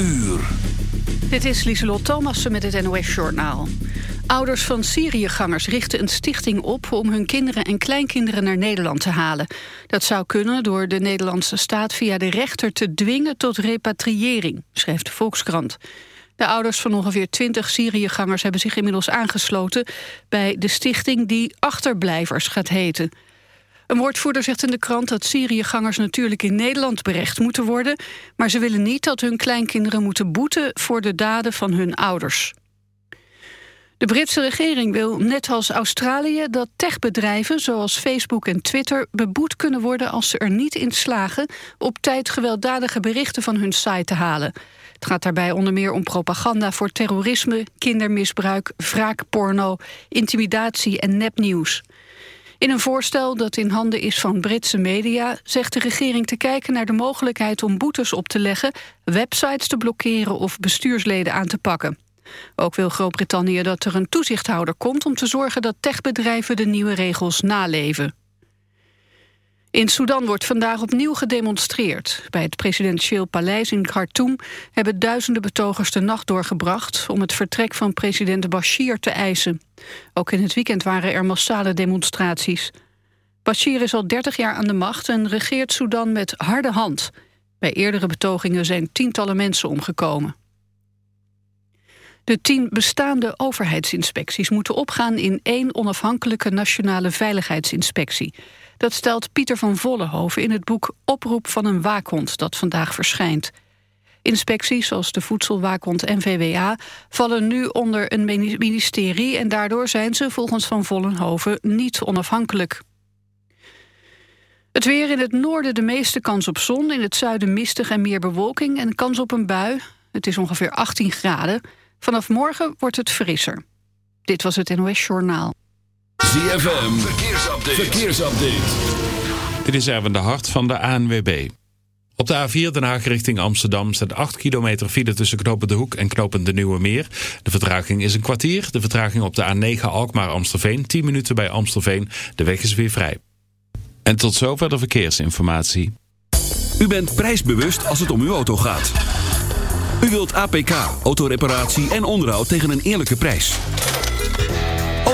uur. Dit is Lieselot Thomassen met het NOS-journaal. Ouders van Syriëgangers richten een stichting op... om hun kinderen en kleinkinderen naar Nederland te halen. Dat zou kunnen door de Nederlandse staat via de rechter te dwingen... tot repatriëring, schrijft de Volkskrant. De ouders van ongeveer 20 Syriëgangers hebben zich inmiddels aangesloten... bij de stichting die Achterblijvers gaat heten... Een woordvoerder zegt in de krant dat Syriëgangers natuurlijk in Nederland berecht moeten worden, maar ze willen niet dat hun kleinkinderen moeten boeten voor de daden van hun ouders. De Britse regering wil, net als Australië, dat techbedrijven zoals Facebook en Twitter beboet kunnen worden als ze er niet in slagen op tijd gewelddadige berichten van hun site te halen. Het gaat daarbij onder meer om propaganda voor terrorisme, kindermisbruik, wraakporno, intimidatie en nepnieuws. In een voorstel dat in handen is van Britse media... zegt de regering te kijken naar de mogelijkheid om boetes op te leggen... websites te blokkeren of bestuursleden aan te pakken. Ook wil Groot-Brittannië dat er een toezichthouder komt... om te zorgen dat techbedrijven de nieuwe regels naleven. In Sudan wordt vandaag opnieuw gedemonstreerd. Bij het presidentieel paleis in Khartoum hebben duizenden betogers de nacht doorgebracht om het vertrek van president Bashir te eisen. Ook in het weekend waren er massale demonstraties. Bashir is al 30 jaar aan de macht en regeert Sudan met harde hand. Bij eerdere betogingen zijn tientallen mensen omgekomen. De tien bestaande overheidsinspecties moeten opgaan in één onafhankelijke nationale veiligheidsinspectie. Dat stelt Pieter van Vollenhoven in het boek Oproep van een waakhond dat vandaag verschijnt. Inspecties zoals de Voedselwaakhond en VWA vallen nu onder een ministerie... en daardoor zijn ze volgens Van Vollenhoven niet onafhankelijk. Het weer in het noorden de meeste kans op zon, in het zuiden mistig en meer bewolking... en kans op een bui. Het is ongeveer 18 graden. Vanaf morgen wordt het frisser. Dit was het NOS Journaal. ZFM, verkeersupdate. verkeersupdate. Dit is Erwin de Hart van de ANWB. Op de A4 Den Haag richting Amsterdam staat 8 kilometer file tussen Knopen de Hoek en Knopen de Nieuwe Meer. De vertraging is een kwartier. De vertraging op de A9 Alkmaar-Amstelveen 10 minuten bij Amstelveen. De weg is weer vrij. En tot zover de verkeersinformatie. U bent prijsbewust als het om uw auto gaat. U wilt APK, autoreparatie en onderhoud tegen een eerlijke prijs.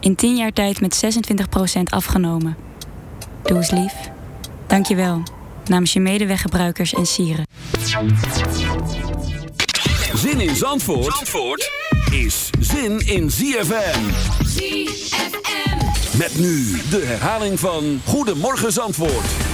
In 10 jaar tijd met 26% afgenomen. Doe eens lief. Dank je wel. Namens je medeweggebruikers en sieren. Zin in Zandvoort, Zandvoort is zin in ZFM. ZFM. Met nu de herhaling van Goedemorgen Zandvoort.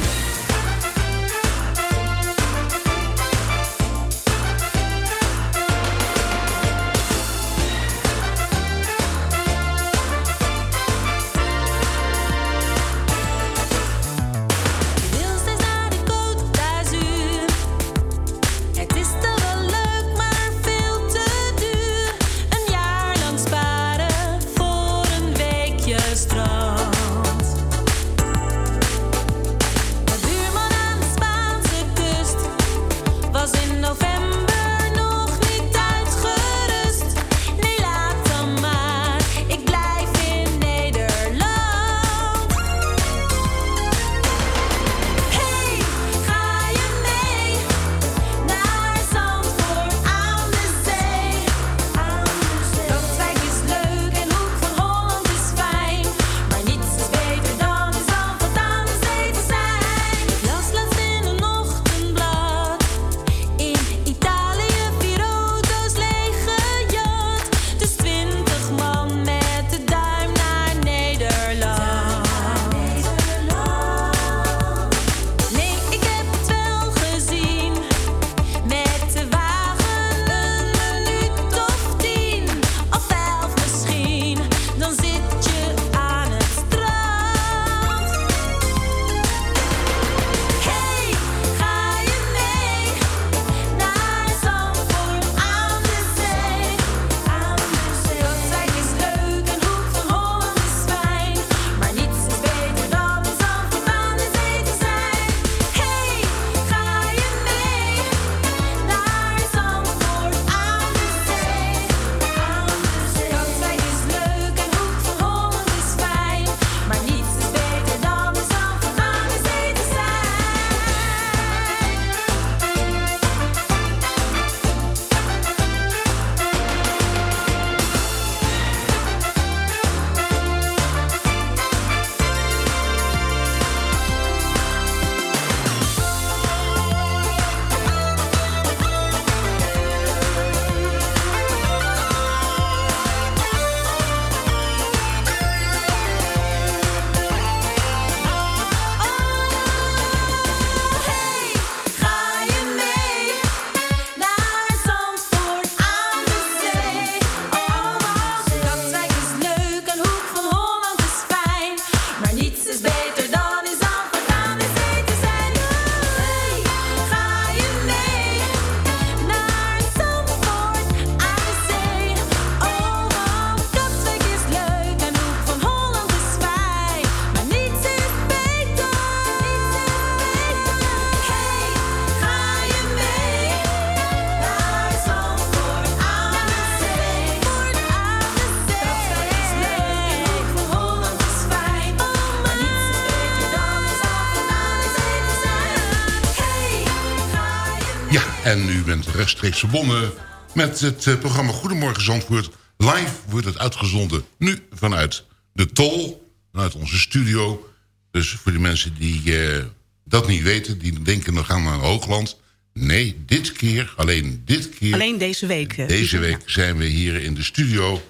Rechtstreeks verbonden met het eh, programma Goedemorgen Zandvoort. Live wordt het uitgezonden nu vanuit de Tol, vanuit onze studio. Dus voor de mensen die eh, dat niet weten, die denken we gaan naar Hoogland. Nee, dit keer, alleen dit keer... Alleen deze week. eh, Deze week zijn we hier in de studio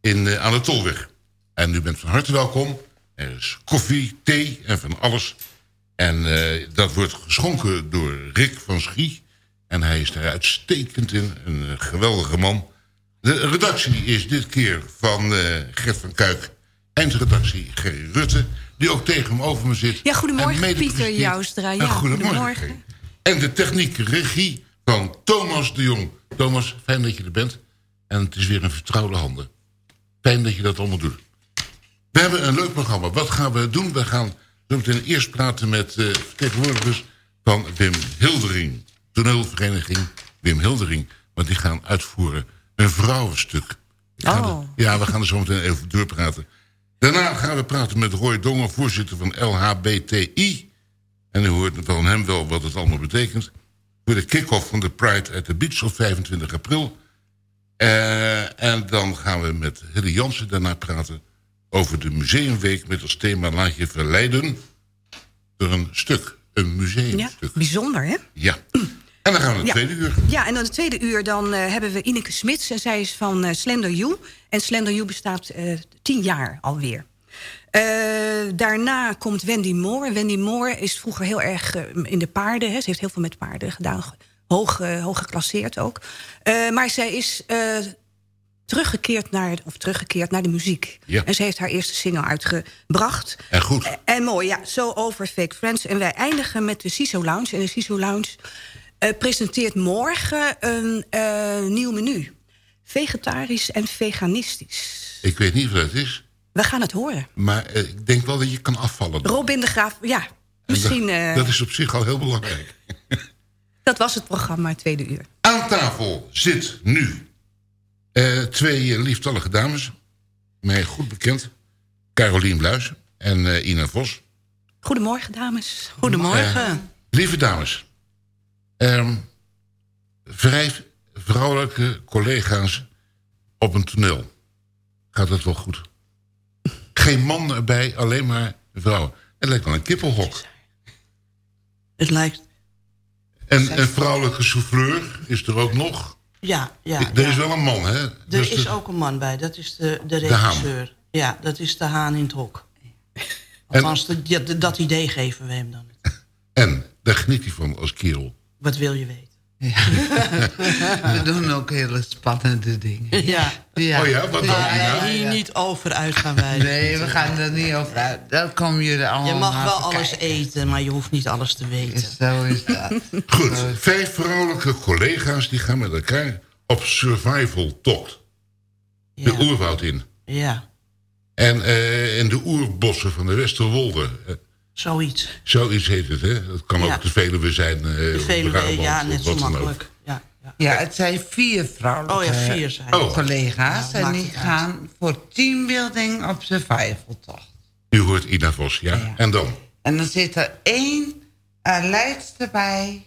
in, aan de Tolweg. En u bent van harte welkom. Er is koffie, thee en van alles. En dat wordt geschonken door Rick van Schie. En hij is daar uitstekend in. Een eh, geweldige man. De redactie is dit keer van eh, Gert van Kuik. Eindredactie Gerry Rutte. Die ook tegen hem over me zit. Ja, goedemorgen, Pieter. Joustra. Ja, goedemorgen. En de techniek regie van Thomas de Jong. Thomas, fijn dat je er bent. En het is weer een vertrouwde handen. Fijn dat je dat allemaal doet. We hebben een leuk programma. Wat gaan we doen? We gaan zo meteen eerst praten met eh vertegenwoordigers van Wim Hildering. Toneelvereniging Wim Hildering. Want die gaan uitvoeren een vrouwenstuk. Oh. er- ja, we gaan er zo meteen even doorpraten. Daarna gaan we praten met Roy Dongen, voorzitter van LHBTI. En u hoort van hem wel wat het allemaal betekent. Voor de kick-off van de Pride at the Beach op 25 april. Eh, en dan gaan we met Hilly Jansen daarna praten... over de museumweek met als thema Laat je verleiden... door een stuk, een Ja, museumstuk. bijzonder, hè? Ja. En dan gaan we naar het Ja. tweede uur. Ja, en dan het tweede uur dan eh, hebben we Ineke Smits. En zij is van eh, Slender You. En Slender You bestaat eh, tien jaar alweer. Daarna komt Wendy Moore. Wendy Moore is vroeger heel erg in de paarden. Hè. Ze heeft heel veel met paarden gedaan. Hoog, hoog geclasseerd ook. Maar zij is teruggekeerd, naar, of teruggekeerd naar de muziek. Ja. En ze heeft haar eerste single uitgebracht. En goed. En, en mooi, ja. So Over Fake Friends. En wij eindigen met de CISO Lounge. En de CISO Lounge eh, presenteert morgen een eh, nieuw menu. Vegetarisch en veganistisch. Ik weet niet wat het is. We gaan het horen. Maar eh, ik denk wel dat je kan afvallen. Robin de Graaf, ja. Misschien, Dat, dat is op zich al heel belangrijk. dat was het programma, tweede uur. Aan tafel zit nu twee lieftallige dames. Mij goed bekend. Carolien Bluis en Ina Vos. Goedemorgen, dames. Eh, lieve dames. Ehm, vijf vrouwelijke collega's op een toneel. Gaat dat wel goed? Geen man erbij, alleen maar vrouwen. Het lijkt wel een kippenhok. Het lijkt... En een vrouwelijke souffleur is er ook nog. Ja, ja. er ja. is wel een man, hè? Er Dus is de- ook een man bij, dat is de, de regisseur. Ja, dat is de haan in het hok. Althans, dat idee geven we hem dan. En daar geniet hij van als kerel. Wat wil je weten? We doen ook hele spannende dingen. Ja. ja. Oh ja, wat dan? Ja, Ja, hier ja. niet over uit gaan wij. Nee, we gaan er niet over uit. Dat komen jullie allemaal Je mag wel alles kijken. eten, maar je hoeft niet alles te weten. Zo is dat. Goed, vijf vrouwelijke collega's die gaan met elkaar op survival tocht. De oerwoud in. Ja, En eh, in de oerbossen van de Westerwolde. Zoiets. zoiets heet het, hè? Dat kan Ja. ook de Veluwe zijn. eh, De Veluwe, Brabant, ja, net zo makkelijk. Ja, ja. Ja, het zijn vier vrouwelijke Oh ja, vier zijn Oh. collega's. Ja, en die uit. gaan voor teambuilding op survival tocht. U hoort Ina Vos, ja? En dan? En dan zit er één uh, leidster bij.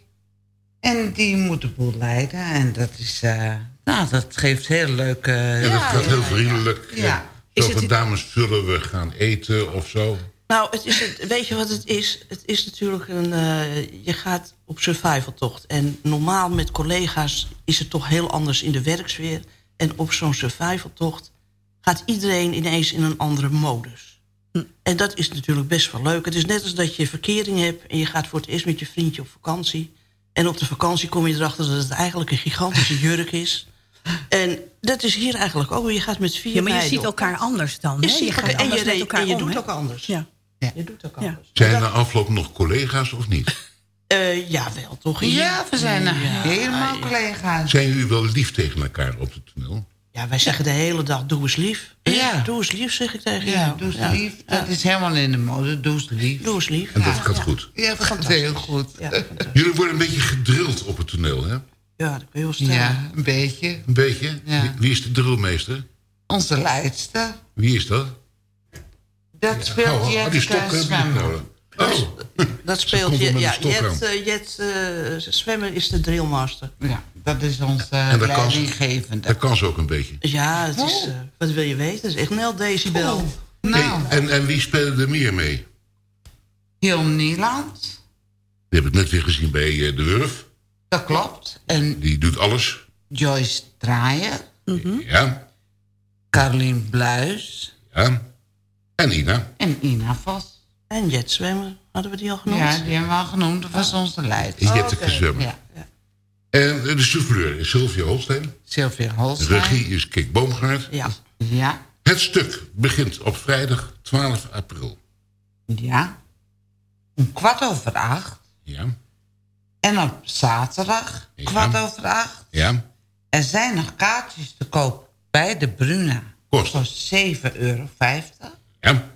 En die moet de boel leiden. En dat is... eh, nou, dat geeft heel leuke... En dat gaat heel vriendelijk. Ja. Zo Is van, het- dames, zullen we gaan eten of zo? Nou, het is het, weet je wat het is? Het is natuurlijk een... eh, je gaat op survivaltocht. En normaal met collega's is het toch heel anders in de werksfeer. En op zo'n survivaltocht gaat iedereen ineens in een andere modus. En dat is natuurlijk best wel leuk. Het is net als dat je verkering hebt... en je gaat voor het eerst met je vriendje op vakantie. En op de vakantie kom je erachter dat het eigenlijk een gigantische jurk is. En dat is hier eigenlijk ook. Je gaat met vier Ja, maar je ziet elkaar anders dan. Je hè? ziet Je gaat elkaar- en anders je en je doet ook anders. Ja. Je doet ook. Zijn er na afloop nog collega's of niet? Eh ja, wel toch? Ja, we zijn Ja. helemaal collega's. Zijn jullie wel lief tegen elkaar op het toneel? Ja, wij zeggen de hele dag, doe eens lief. Ja. Doe eens lief, zeg ik tegen Ja, jou. doe eens Ja. lief. Dat is helemaal in de mode. Doe eens lief. Doe eens lief. En dat gaat goed. Ja, dat gaat heel goed. Jullie worden een beetje gedrild op het toneel, hè? ja, dat kun je wel stellen. Ja, een beetje. Een beetje? Ja. Wie, wie is de drillmeester? Onze leidster. Wie is dat? Dat speelt stok, Zwemmer. nou, Dat speelt Ja, Jet, aan. eh, Jet eh, Zwemmer is de drillmaster. Ja, dat is onze En dat kan, ze, leidinggevende. dat kan ze ook een beetje. Ja, het is, Oh. eh, wat wil je weten? Het is echt Nel Decibel. Nou, Hey, en, en wie speelde er meer mee? Hilm Nieland, Die heb ik net weer gezien bij eh, De Wurf. dat klopt. En Die doet alles. Joyce Draaier, Ja, Carolien Bluis ja. En Ina. en Ina Vos. En Jet Zwemmer, hadden we die al genoemd? Ja, die hebben we al genoemd. Dat was onze leider. Die. Ja. En de souffleur is Sylvia Holstein. Sylvia De Holstein. regie is Kik Boomgaard. Ja. Ja, Het stuk begint op vrijdag 12 april. ja. Om kwart over acht. Ja, En op zaterdag, Ja. kwart over acht. ja. Er zijn nog kaartjes te koop bij de Bruna. Kost. Voor 7,50 euro. Ja.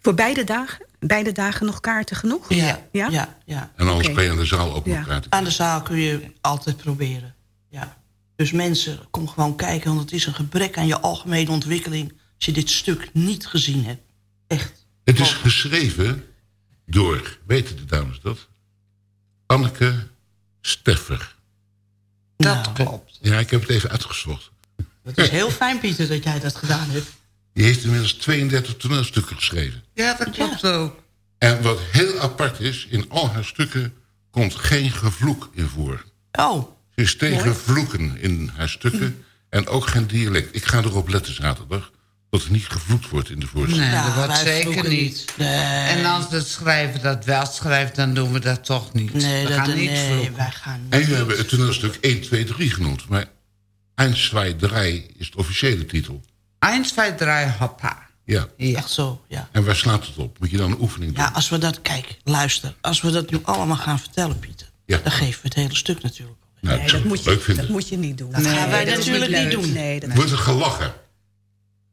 Voor beide dagen? Beide dagen nog kaarten genoeg? Ja, Ja? ja, ja. En anders je aan de zaal ook Ja. nog praten. Aan de zaal kun je altijd proberen. Ja. Dus mensen, kom gewoon kijken, want het is een gebrek aan je algemene ontwikkeling... als je dit stuk niet gezien hebt. Echt. Het is geschreven door, weten de dames dat? Anneke Steffer. Dat klopt. Ja, ik heb het even uitgezocht. Het is heel fijn, Pieter, dat jij dat gedaan hebt. Die heeft inmiddels 32 toneelstukken geschreven. Ja, dat klopt ook. En wat heel apart is, in al haar stukken komt geen gevloek in voor. Oh. Ze is tegen vloeken in haar stukken en ook geen dialect. Ik ga erop letten zaterdag, dat er niet gevloekt wordt in de voorstelling. Nee, Ja, dat wordt wij zeker niet. Nee. En als de schrijver dat wel schrijft, dan doen we dat toch niet. Nee, we dat, gaan niet nee vloeken. wij gaan niet. En jullie hebben het toneelstuk 1, 2, 3 genoemd. Maar 1, 2, 3 is de officiële titel. 1, 2, 3, hoppa. Ja. Echt zo, ja. En waar slaat het op? Moet je dan een oefening doen? Ja, als we dat... Kijk, luister. Als we dat nu allemaal gaan vertellen, Pieter... Ja. dan geven we het hele stuk natuurlijk. Nou, Nee, dat moet, je, leuk vinden. dat moet je niet doen. Dat gaan wij dat is natuurlijk niet doen. Nee, dat Wordt er gelachen?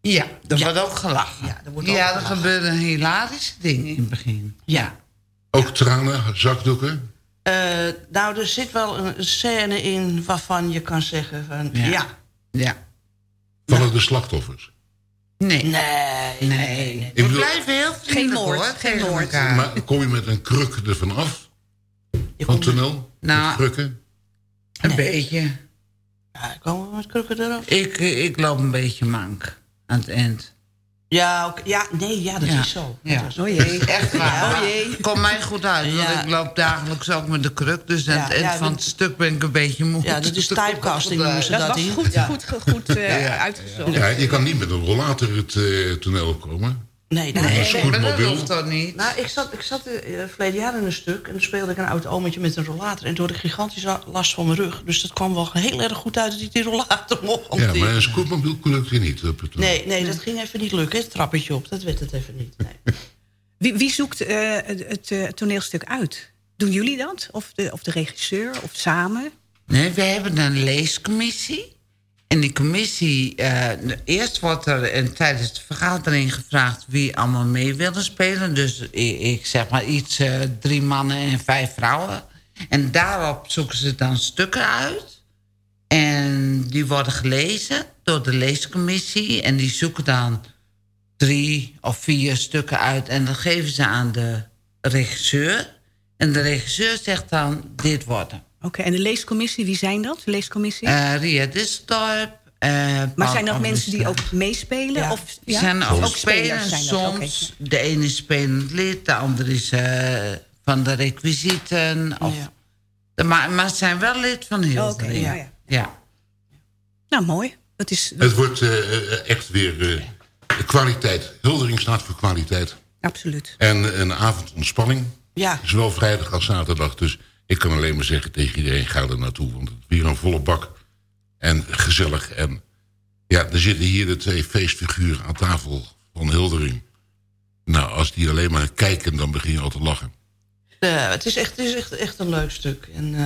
Ja, er wordt ook gelachen. Ja, er wordt Ja, er gelachen. gebeuren hilarische dingen in het begin. Ja. Ook tranen, zakdoeken? Eh, nou, er zit wel een scène in waarvan je kan zeggen van... Ja. Ja. Vallen de slachtoffers? Nee. Nee. Nee. Ik We bedoel- blijven heel vriendelijk moord, hoor, geen moord. elkaar. Maar kom je met een kruk ervan af? Je Van toneel? Nou, Met krukken? Een beetje. ja, komen we met krukken eraf? Ik, ik loop een beetje mank aan het eind. Ja, ja, nee, ja, dat Ja. is zo. Ja. Dat is- Oh jee. Echt waar. Oh jee. Komt mij goed uit, want Ja. ik loop dagelijks ook met de kruk. Dus aan Ja, het eind ja, van het stuk ben ik een beetje moe. Ja, dat is typecasting, noemen ze. Dat dat was goed, Ja. goed, goed eh, uitgezocht. Ja, je kan niet met een rollator het eh, toneel opkomen. Nee, nee, een nee. Maar dat hoeft toch niet? Nou, ik zat, ik zat eh, verleden jaar in een stuk... en toen speelde ik een oud ometje met een rollator... en door de gigantische last van mijn rug. Dus dat kwam wel heel erg goed uit dat ik die rollator mocht Ja, maar een scootmobiel lukt je niet. Op het toneel. Nee, nee, dat ging even niet lukken. Het trappetje op, dat werd het even niet. Nee. Wie, wie zoekt eh, het, het, eh, toneelstuk uit? Doen jullie dat? Of de, of de regisseur? Of samen? Nee, we hebben een leescommissie. En die commissie, eh, eerst wordt er tijdens de vergadering gevraagd wie allemaal mee willen spelen. Dus ik, zeg maar iets, eh, drie mannen en vijf vrouwen. En daarop zoeken ze dan stukken uit. En die worden gelezen door de leescommissie. En die zoeken dan drie of vier stukken uit. En dan geven ze aan de regisseur. En de regisseur zegt dan, dit wordt Oké, en de leescommissie, wie zijn dat? De leescommissie? Eh Ria Distorp. eh, maar zijn dat mensen die ook meespelen? Ja. Of, Die zijn ook, spelers zijn dat? Oké. soms. De ene is spelend lid, de andere is eh, van de requisieten. Of, Ja. de, maar, maar ze zijn wel lid van heel Oké, ja, ja. ja. Nou, mooi. Dat is Het wordt echt weer kwaliteit. Hildering staat voor kwaliteit. absoluut. En een avond ontspanning. Ja. Zowel vrijdag als zaterdag. Dus ik kan alleen maar zeggen tegen iedereen, ga er naartoe. Want het is weer een volle bak. En gezellig. En ja, er zitten hier de twee feestfiguren aan tafel van Hildering. Nou, als die alleen maar kijken, dan begin je al te lachen. Eh, het is, echt, het is echt, echt een leuk stuk. En eh,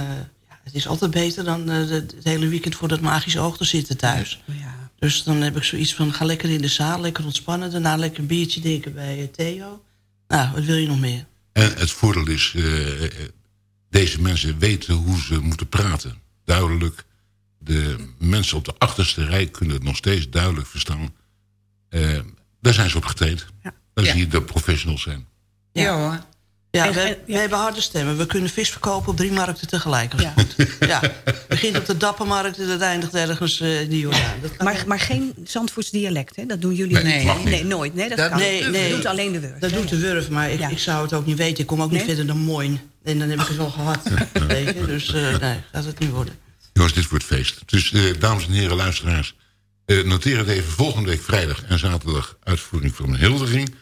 ja, het is altijd beter dan eh, het hele weekend voor dat magische oog te zitten thuis. Ja. Dus dan heb ik zoiets van, ga lekker in de zaal, lekker ontspannen. Daarna lekker een biertje drinken bij eh, Theo. Nou, wat wil je nog meer? En het voordeel is, deze mensen weten hoe ze moeten praten. Duidelijk. De mensen op de achterste rij kunnen het nog steeds duidelijk verstaan. Eh, daar zijn ze op getraind. Dan zie je de professionals zijn. Ja, hoor. Ja, En- we, en- we hebben harde stemmen. We kunnen vis verkopen op drie markten tegelijk. Als het goed. Ja. Het begint op de Dappermarkt en het eindigt ergens eh, in de Jordaan. Dat Maar, maar geen Zandvoorts dialect, hè? Dat doen jullie Nee, niet. Nee, nooit. Nee, dat, Dat- kan. nee, Dat nee. doet alleen de Wurf. Dat doet de Wurf, maar ik, Ja. ik zou het ook niet weten. Ik kom ook niet verder dan Moin. En dan heb ik het wel gehad. weet je? Dus eh, nee, gaat het niet worden. Jongens, dit wordt feest. Dus eh, dames en heren luisteraars, eh, noteer het even. Volgende week vrijdag en zaterdag uitvoering van Hildering.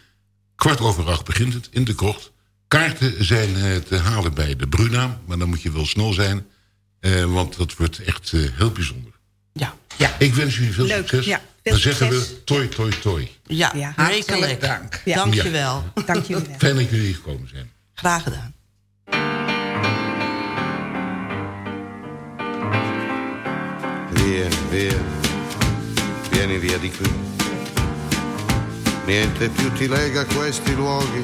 Kwart over acht begint het in de krocht. Kaarten zijn eh, te halen bij de Bruna, maar dan moet je wel snel zijn. eh, want dat wordt echt eh, heel bijzonder. Ja. ja. Ik wens jullie veel Leuk, succes. ja. Veel dan zeggen succes. we toi, toi, toi. Ja, Ja. rekelijk. dank. Ja. Dank je wel. Dank jullie wel. Fijn dat jullie hier gekomen zijn. Graag gedaan. Via, via, vieni via di qui. Niente più ti lega questi luoghi,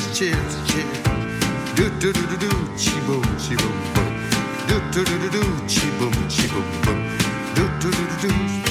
chips, chips. Do do do do do, chi boom, chi boom boom. Do do do do do, chi boom, chi boom boom. Do do do do do.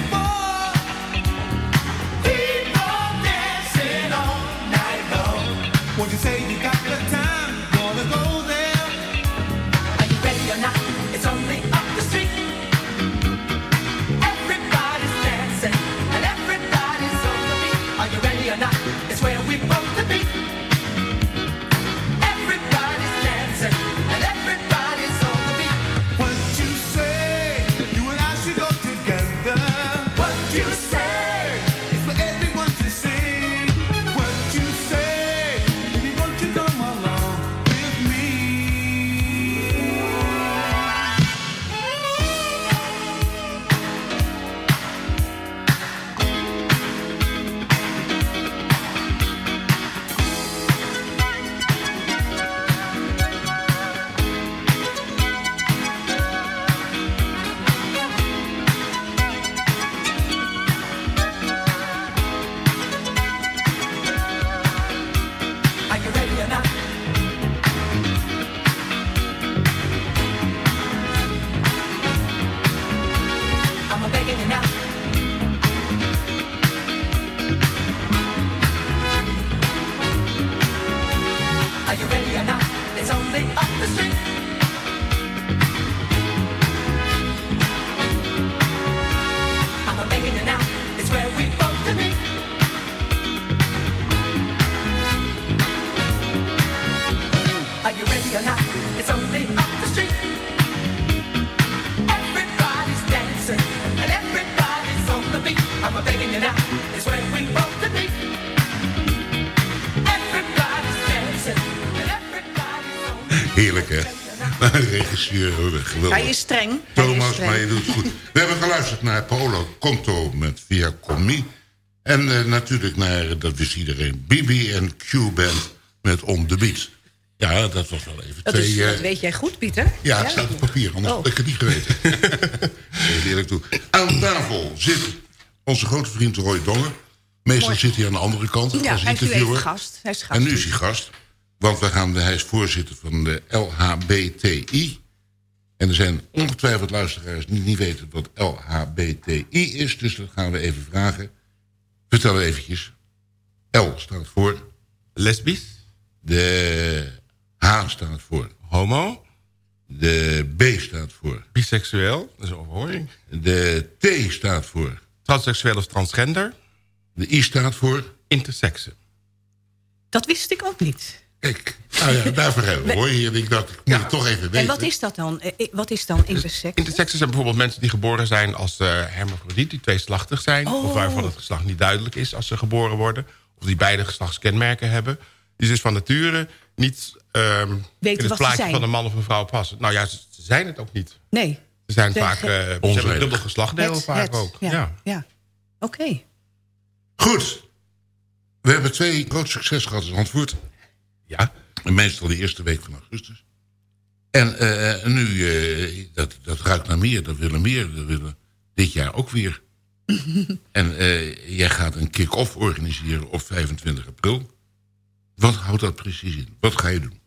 I. Geweldig. Hij is streng. Is Thomas, streng. maar je doet het goed. We hebben geluisterd naar Paolo Conto met Via Commi. En eh, natuurlijk naar, dat wist iedereen, Bibi en Q-Band met On The Beat. Ja, dat was wel even Dat, twee... is, eh, dat weet jij goed, Pieter. ja, het staat op papier, anders Oh. had ik het niet geweten. Eerlijk toe. Aan tafel zit onze grote vriend Roy Dongen. Meestal Mooi. zit hij aan de andere kant Ja, als is interviewer. gast. Hij is gast. En nu is hij gast. Want we gaan, hij is voorzitter van de LHBTI. En er zijn ongetwijfeld luisteraars die niet weten wat LHBTI is. Dus dat gaan we even vragen. Vertel eventjes. L staat voor... Lesbisch. De H staat voor... Homo. De B staat voor... Biseksueel. Dat is een overhoring. De T staat voor... Transseksueel of transgender. De I staat voor... Intersexe. Dat wist ik ook niet. Kijk, nou ja, daarvoor hebben we hoor. En ik dacht, ik moet het toch even weten. En wat is dat dan? Eh, eh, Wat is dan intersex? Intersexe zijn bijvoorbeeld mensen die geboren zijn als uh, hermafrodiet, die tweeslachtig zijn. Oh. Of waarvan het geslacht niet duidelijk is als ze geboren worden. Of die beide geslachtskenmerken hebben. Die dus van nature niet um, in het plaatje van een man of een vrouw passen. Nou ja, ze, ze zijn het ook niet. Nee. Ze zijn Ze vaak uh, ze hebben dubbel geslachtdeel Het- vaak het, ook. Ja, Ja. ja. oké. Goed. We hebben twee groot succes gehad in Zandvoort. Ja. En meestal de eerste week van augustus. En eh, nu, eh, dat, dat ruikt naar meer, dat willen meer. Dat willen dit jaar ook weer. en eh, jij gaat een kick-off organiseren op 25 april. Wat houdt dat precies in? Wat ga je doen?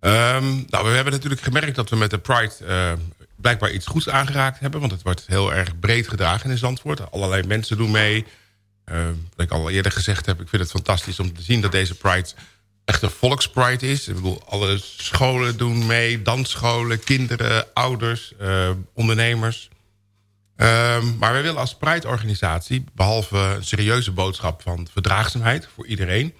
Um, nou, we hebben natuurlijk gemerkt dat we met de Pride uh, blijkbaar iets goeds aangeraakt hebben. Want het wordt heel erg breed gedragen in Zandvoort. Allerlei mensen doen mee. Uh, wat ik al eerder gezegd heb, ik vind het fantastisch om te zien dat deze Pride echt een volkspride is. Ik bedoel, alle scholen doen mee, dansscholen, kinderen, ouders, uh, ondernemers. Um, maar wij willen als Pride-organisatie, behalve een serieuze boodschap van verdraagzaamheid voor iedereen,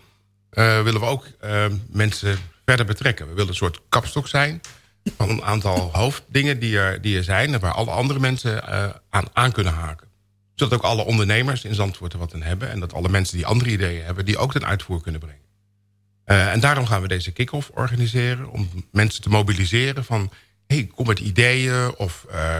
uh, willen we ook uh, mensen verder betrekken. We willen een soort kapstok zijn van een aantal hoofddingen die er, die er zijn... en waar alle andere mensen uh, aan, aan kunnen haken. Zodat ook alle ondernemers in Zandvoort er wat aan hebben... en dat alle mensen die andere ideeën hebben... die ook ten uitvoer kunnen brengen. Uh, en daarom gaan we deze kick-off organiseren... om mensen te mobiliseren van... hey, kom met ideeën of uh,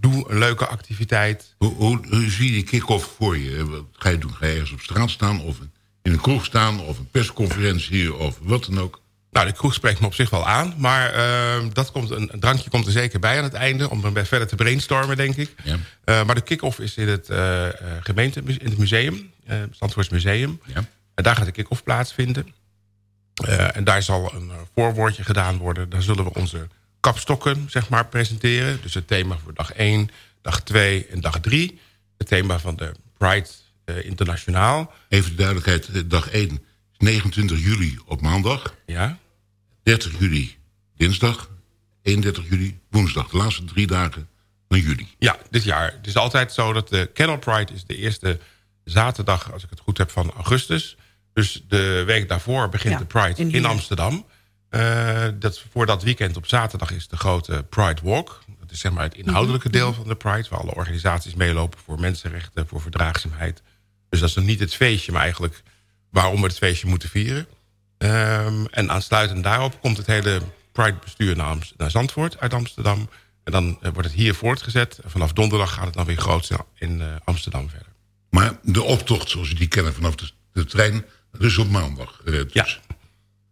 doe een leuke activiteit. Hoe, hoe, hoe zie je die kick-off voor je? Wat ga je doen? Ga je ergens op straat staan of in een kroeg staan... of een persconferentie of wat dan ook? Nou, de kroeg spreekt me op zich wel aan. Maar uh, dat komt een, een, drankje komt er zeker bij aan het einde... om er verder te brainstormen, denk ik. Ja. Uh, maar de kick-off is in het uh, gemeente, in het museum. Uh, Museum. Ja. En daar gaat de kick-off plaatsvinden. Uh, en daar zal een voorwoordje gedaan worden. Daar zullen we onze kapstokken, zeg maar, presenteren. Dus het thema voor dag 1, dag 2 en dag 3. Het thema van de Pride uh, Internationaal. Even de duidelijkheid, eh, dag 1 29 juli op maandag. Ja. 30 juli dinsdag. 31 juli woensdag. De laatste drie dagen van juli. Ja, dit jaar. Het is altijd zo dat de Kennel Pride is de eerste zaterdag, als ik het goed heb, van augustus. Dus de week daarvoor begint Ja, de Pride in. Amsterdam. Eh, dat, voor dat weekend op zaterdag is de grote Pride Walk. Dat is zeg maar het inhoudelijke Mhm. deel van de Pride... waar alle organisaties meelopen voor mensenrechten, voor verdraagzaamheid. Dus dat is dan niet het feestje, maar eigenlijk waarom we het feestje moeten vieren. Ehm, en aansluitend daarop komt het hele Pride-bestuur naar, Zandvoort uit Amsterdam. En dan eh, wordt het hier voortgezet. En vanaf donderdag gaat het dan weer groot in eh, Amsterdam verder. Maar de optocht zoals we die kennen vanaf de, de trein... dat is op maandag. eh, dus. Ja.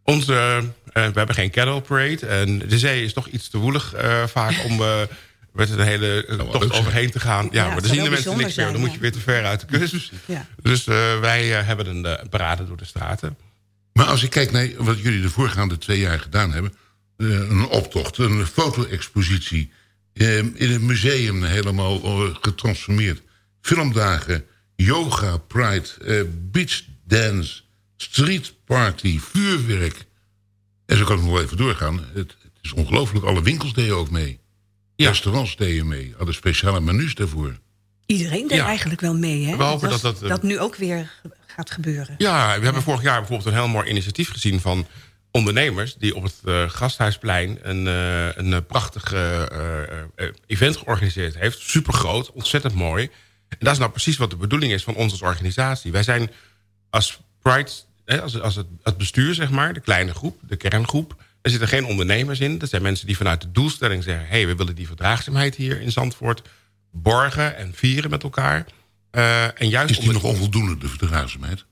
Onze, eh, we hebben geen cattle parade. En de zee is toch iets te woelig eh, vaak om eh, met een hele tocht overheen te gaan. Ja, Ja, maar dan zien de mensen niks meer. Dan moet je weer te ver uit de kust. Ja. Dus eh, wij hebben een, parade door de straten. Maar als ik kijk naar wat jullie de voorgaande twee jaar gedaan hebben... eh, een optocht, een foto-expositie... in het museum helemaal getransformeerd... filmdagen, yoga, pride, eh, beach dance... street party, vuurwerk... en zo kan ik nog wel even doorgaan. Het, het is ongelooflijk, alle winkels deden ook mee. Restaurants deden mee, hadden speciale menus daarvoor. Iedereen deed Ja. eigenlijk wel mee, hè? Behalve dat, dat dat, eh, nu ook weer gaat gebeuren. Ja, we hebben vorig jaar bijvoorbeeld een heel mooi initiatief gezien van ondernemers... die op het eh, Gasthuisplein een, eh, een prachtig event georganiseerd heeft. Super groot, ontzettend mooi. En dat is nou precies wat de bedoeling is van ons als organisatie. Wij zijn als Pride, als, als het, het bestuur zeg maar, de kleine groep, de kerngroep... er zitten geen ondernemers in. Dat zijn mensen die vanuit de doelstelling zeggen... hé, hey, we willen die verdraagzaamheid hier in Zandvoort borgen en vieren met elkaar... Eh, en juist Is die nog onvoldoende, de verdraagzaamheid?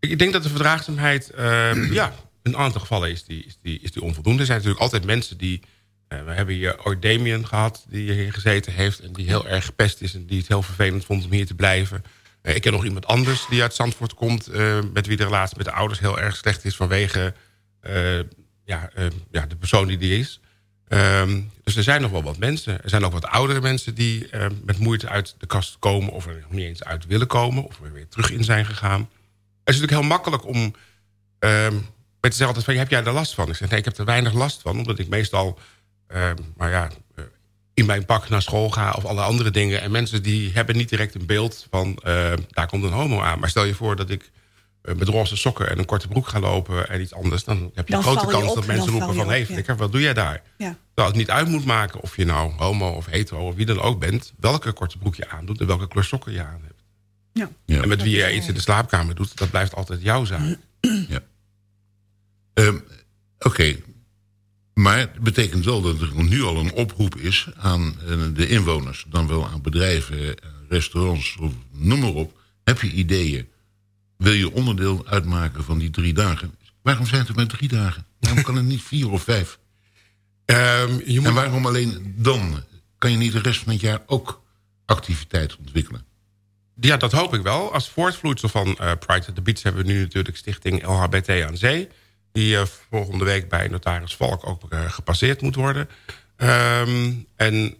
ik denk dat de verdraagzaamheid, eh, ja, in een aantal gevallen is die, is, die, is die onvoldoende. Er zijn natuurlijk altijd mensen die... eh, we hebben hier ooit Damien gehad, die hier gezeten heeft... en die heel erg gepest is en die het heel vervelend vond om hier te blijven. Eh, ik ken nog iemand anders die uit Zandvoort komt... eh, met wie de relatie met de ouders heel erg slecht is... vanwege eh, ja, ja, de persoon die die is. Ehm, dus er zijn nog wel wat mensen. Er zijn ook wat oudere mensen die met moeite uit de kast komen... of er nog niet eens uit willen komen... of er weer terug in zijn gegaan. Het is natuurlijk heel makkelijk om ehm met te zeggen altijd van... heb jij er last van? Ik zeg, nee, ik heb er weinig last van. Omdat ik meestal ehm, maar ja, in mijn pak naar school ga... of alle andere dingen. En mensen die hebben niet direct een beeld van... eh, daar komt een homo aan. Maar stel je voor dat ik eh, met roze sokken en een korte broek ga lopen... en iets anders, dan heb je Dan een grote je kans op, dat mensen roepen van... je hé, flikker, wat doe jij daar? Ja. Terwijl het niet uit moet maken of je nou homo of hetero... of wie dan ook bent, welke korte broek je aandoet... en welke kleur sokken je aan hebt. Ja. En met wie jij iets in de slaapkamer doet, dat blijft altijd jouw zaak. Ja. Ehm, Oké, maar het betekent wel dat er nu al een oproep is aan eh, de inwoners. Dan wel aan bedrijven, eh, restaurants, of noem maar op. Heb je ideeën? Wil je onderdeel uitmaken van die drie dagen? Waarom zijn het er maar drie dagen? Waarom kan het niet vier of vijf? Ehm, En waarom alleen dan? Kan je niet de rest van het jaar ook activiteit ontwikkelen? Ja, dat hoop ik wel. Als voortvloedsel van eh, Pride at the Beach hebben we nu natuurlijk stichting LHBT aan Zee. Die eh, volgende week bij notaris Valk ook eh, gepasseerd moet worden. Ehm, en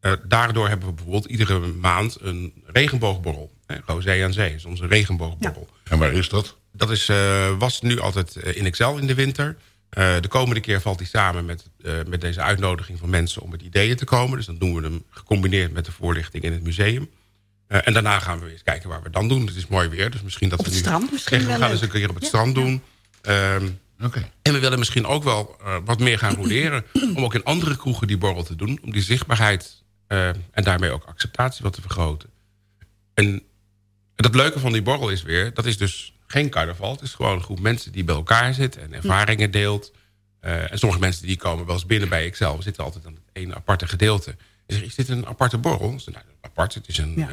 eh, daardoor hebben we bijvoorbeeld iedere maand een regenboogborrel. Rosé aan Zee is onze regenboogborrel. En waar is dat? Dat is, eh, was nu altijd in Excel in de winter. Eh, de komende keer valt hij samen met, eh, met deze uitnodiging van mensen om met ideeën te komen. Dus dan doen we hem gecombineerd met de voorlichting in het museum. Eh, en daarna gaan we eens kijken waar we dan doen. Het is mooi weer, dus misschien dat Op we het nu... strand misschien we gaan eens een keer op het Ja, strand ja. doen. En we willen misschien ook wel eh, wat meer gaan roleren... om ook in andere kroegen die borrel te doen. Om die zichtbaarheid eh, en daarmee ook acceptatie wat te vergroten. En het leuke van die borrel is weer... dat is dus geen carnaval. Het is gewoon een groep mensen die bij elkaar zit... en ervaringen deelt. Eh, en sommige mensen die komen wel eens binnen bij. We zitten altijd aan het ene aparte gedeelte. En zeggen, is dit een aparte borrel? Nou, apart, het is een, Ja.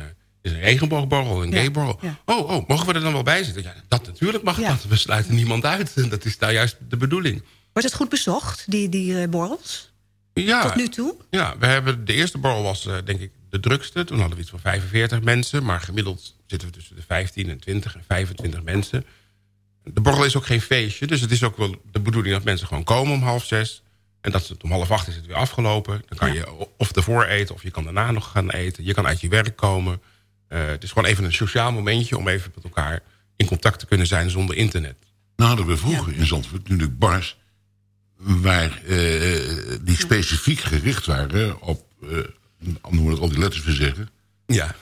Is een regenboogborrel, een gayborrel. Oh, oh, mogen we er dan wel bij zitten? Ja, dat natuurlijk mag dat. We sluiten niemand uit. Dat is daar juist de bedoeling. Wordt het goed bezocht, die, die eh, borrels? Ja, Tot nu toe? Ja, we hebben, de eerste borrel was eh, denk ik de drukste. Toen hadden we iets van 45 mensen. Maar gemiddeld zitten we tussen de 15 en 20 en 25 mensen. De borrel is ook geen feestje. Dus het is ook wel de bedoeling dat mensen gewoon komen om half zes. En dat het om half acht is het weer afgelopen. Dan kan je of ervoor eten of je kan daarna nog gaan eten. Je kan uit je werk komen. Eh, het is gewoon even een sociaal momentje om even met elkaar in contact te kunnen zijn zonder internet. Nou hadden we vroeger in Zandvoort natuurlijk bars... waar eh, die specifiek gericht waren op... Uh, moet ik al die letters verzeggen. Ja.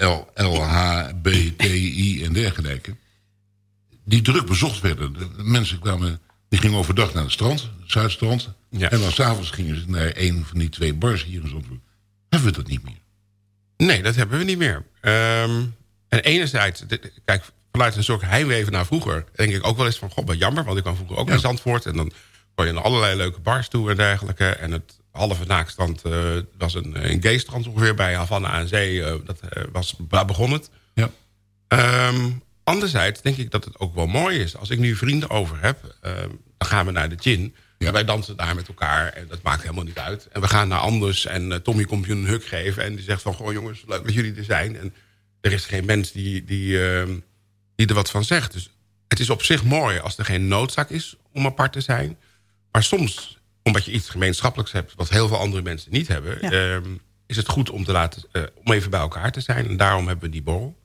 L, L, H, B, T, I en dergelijke. Die druk bezocht werden. De mensen kwamen, die gingen overdag naar het strand, het Zuidstrand. Ja. En dan s'avonds gingen ze naar een van die twee bars hier in Zandvoort. Hebben we dat niet meer? Nee, dat hebben we niet meer. Ehm, en enerzijds, dit- kijk, vanuit een soort heimweven naar vroeger... denk ik ook wel eens van, god, wat jammer... want ik kwam vroeger ook naar Zandvoort... en dan kon je naar allerlei leuke bars toe en dergelijke... en het halve naakstrand eh, was een, een gaystrand ongeveer bij Havana aan Zee. eh, dat eh, was, daar begon het. Ja. Ehm, anderzijds denk ik dat het ook wel mooi is. Als ik nu vrienden over heb, ehm, dan gaan we naar de gin... En wij dansen daar met elkaar en dat maakt helemaal niet uit. En we gaan naar Anders en eh, Tommy komt je een huk geven... en die zegt van, goh jongens, leuk dat jullie er zijn. En er is geen mens die, die, ehm, die er wat van zegt. Dus het is op zich mooi als er geen noodzaak is om apart te zijn. Maar soms, omdat je iets gemeenschappelijks hebt... wat heel veel andere mensen niet hebben... ehm, is het goed om, te laten, eh, om even bij elkaar te zijn. En daarom hebben we die borrel.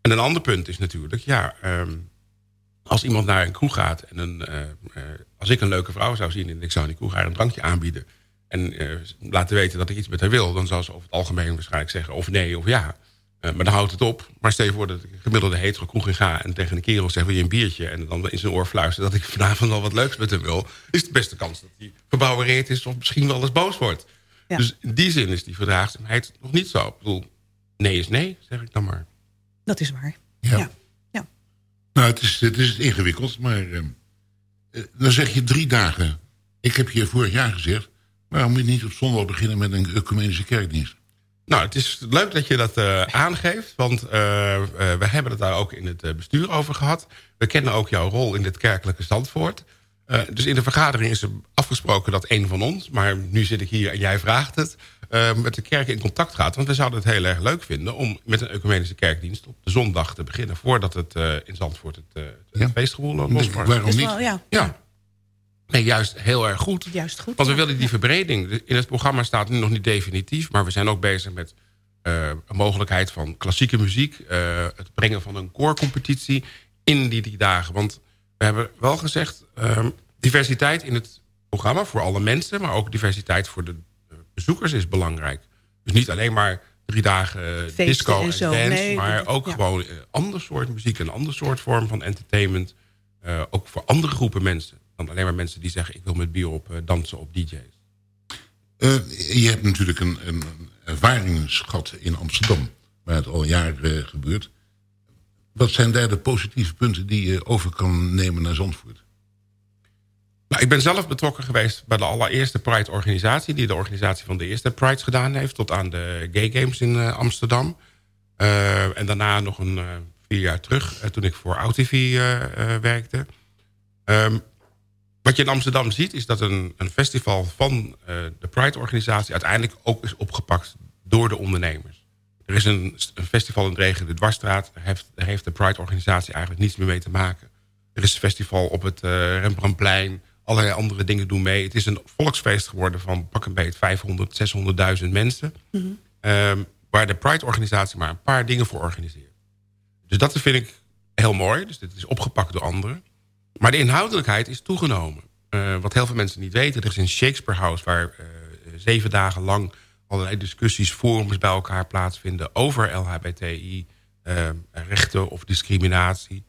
En een ander punt is natuurlijk... ja, ehm, als iemand naar een kroeg gaat... en een, eh, eh, als ik een leuke vrouw zou zien... en ik zou die kroeg haar een drankje aanbieden... en eh, laten weten dat ik iets met haar wil... dan zou ze over het algemeen waarschijnlijk zeggen of nee of ja. Eh, maar dan houdt het op. Maar stel je voor dat ik een gemiddelde hetero kroeg in ga... en tegen een kerel zeg, wil je een biertje... en dan in zijn oor fluisteren dat ik vanavond wel wat leuks met hem wil... is de beste kans dat hij verbouwereerd is... of misschien wel eens boos wordt. Dus in die zin is die verdraagzaamheid nog niet zo. Ik bedoel, nee is nee, zeg ik dan maar. Dat is waar. Ja. Nou, het is, het ingewikkeld, maar... eh, eh, dan zeg je drie dagen. Ik heb je vorig jaar gezegd... waarom moet je niet op zondag beginnen met een ecumenische kerkdienst? Nou, het is leuk dat je dat eh, aangeeft. Want eh, we hebben het daar ook in het bestuur over gehad. We kennen ook jouw rol in dit kerkelijke Zandvoort. Dus in de vergadering is er afgesproken dat een van ons... maar nu zit ik hier en jij vraagt het... eh, met de kerk in contact gaat. Want we zouden het heel erg leuk vinden... om met een ecumenische kerkdienst op de zondag te beginnen... voordat het eh, in Zandvoort het, eh het feestgevoel losbarst. waarom Is wel, ja. Ja. Nee, juist heel erg goed. Juist goed. Want we willen die verbreding. In het programma staat nu nog niet definitief... maar we zijn ook bezig met eh, een mogelijkheid van klassieke muziek... eh, het brengen van een koorcompetitie in die drie dagen. Want we hebben wel gezegd... ehm, diversiteit in het programma voor alle mensen... maar ook diversiteit voor de bezoekers is belangrijk. Dus niet alleen maar drie dagen eh, Feesten disco en dance... Nee, maar ook ja. gewoon een ander soort muziek... een ander soort vorm van entertainment... Eh, ook voor andere groepen mensen. Dan alleen maar mensen die zeggen... ik wil met bier op eh, dansen op DJ's. Eh, je hebt natuurlijk een, een ervaringsgat in Amsterdam... waar het al jaren eh, gebeurt. Wat zijn daar de positieve punten die je over kan nemen naar Zandvoort? Ik ben zelf betrokken geweest bij de allereerste Pride-organisatie... die de organisatie van de eerste Prides gedaan heeft... tot aan de Gay Games in eh, Amsterdam. Eh, en daarna nog een eh, vier jaar terug... toen ik voor OutTV werkte. Ehm, wat je in Amsterdam ziet... is dat een, een festival van de Pride-organisatie... uiteindelijk ook is opgepakt door de ondernemers. Er is een, festival in het regen de Dwarsstraat. Daar heeft, heeft de Pride-organisatie eigenlijk niets meer mee te maken. Er is een festival op het Rembrandtplein. Allerlei andere dingen doen mee. Het is een volksfeest geworden van pak een beet 500, 600.000 mensen. Ehm, waar de Pride-organisatie maar een paar dingen voor organiseert. Dus dat vind ik heel mooi. Dus dit is opgepakt door anderen. Maar de inhoudelijkheid is toegenomen. Eh, wat heel veel mensen niet weten. Er is een Shakespeare House waar eh, zeven dagen lang... allerlei discussies, forums bij elkaar plaatsvinden... over LHBTI, eh, rechten of discriminatie.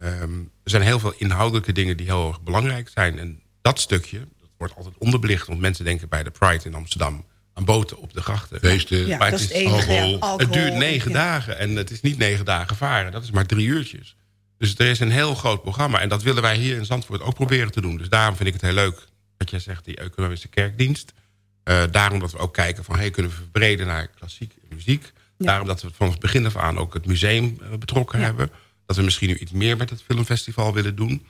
Ehm, er zijn heel veel inhoudelijke dingen die heel erg belangrijk zijn. En dat stukje, dat wordt altijd onderbelicht. Want mensen denken bij de Pride in Amsterdam... aan boten op de grachten. Feesten. Ja, Maar dat is het het enige. Het duurt negen ja. dagen en het is niet negen dagen varen. Dat is maar drie uurtjes. Dus er is een heel groot programma. En dat willen wij hier in Zandvoort ook proberen te doen. Dus daarom vind ik het heel leuk dat jij zegt die economische kerkdienst. Eh, daarom dat we ook kijken van... Hey, kunnen we verbreden naar klassiek muziek. Daarom dat we vanaf het begin af aan ook het museum eh, betrokken hebben. Dat we misschien nu iets meer met het filmfestival willen doen.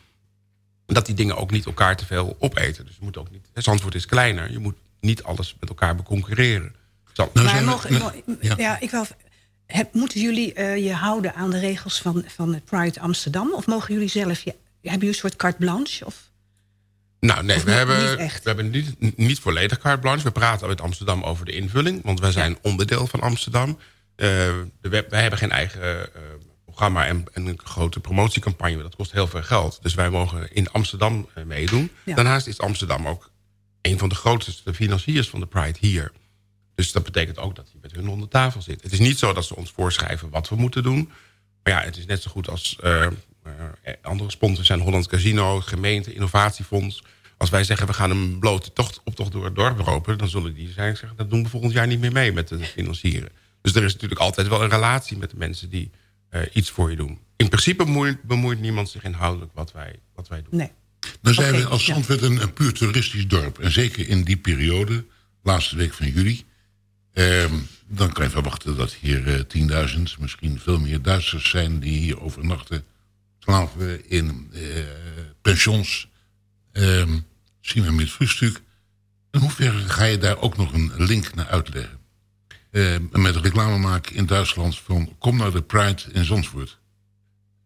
En dat die dingen ook niet elkaar te veel opeten. Dus je moet ook niet... Zandvoort is kleiner. Je moet niet alles met elkaar beconcurreren. Zand- maar nog, nog- ja. ik wil, heb, moeten jullie eh, je houden aan de regels van, van het Pride Amsterdam? Of mogen jullie zelf... Je, hebben jullie een soort carte blanche? Of? Nou, nee, Of we niet- hebben, niet echt? we hebben niet, niet volledig carte blanche. We praten met Amsterdam over de invulling, want wij zijn onderdeel van Amsterdam. Eh, de web, wij hebben geen eigen eh, programma en, en een grote promotiecampagne. Dat kost heel veel geld. Dus wij mogen in Amsterdam eh, meedoen. Ja. Daarnaast is Amsterdam ook een van de grootste financiers van de Pride hier. Dus dat betekent ook dat hij met hun onder tafel zit. Het is niet zo dat ze ons voorschrijven wat we moeten doen. Maar ja, het is net zo goed als eh, eh, andere sponsors zijn Holland Casino, gemeente, innovatiefonds. Als wij zeggen we gaan een blote tocht, optocht door het dorp lopen... dan zullen die zijn zeggen dat doen we volgend jaar niet meer mee met het financieren. Dus er is natuurlijk altijd wel een relatie met de mensen die eh, iets voor je doen. In principe bemoeit, bemoeit niemand zich inhoudelijk wat wij, wat wij doen. Nee. Dan zijn we als ja. Zandvoort een, een puur toeristisch dorp. En zeker in die periode, laatste week van juli... ehm, dan kan je verwachten dat hier eh 10.000, misschien veel meer Duitsers zijn... die hier overnachten, slapen in eh, pensions, ehm zien met vroegstuk. In hoeverre ga je daar ook nog een link naar uitleggen? Ehm, met reclame maken in Duitsland van... kom naar de Pride in Zandvoort.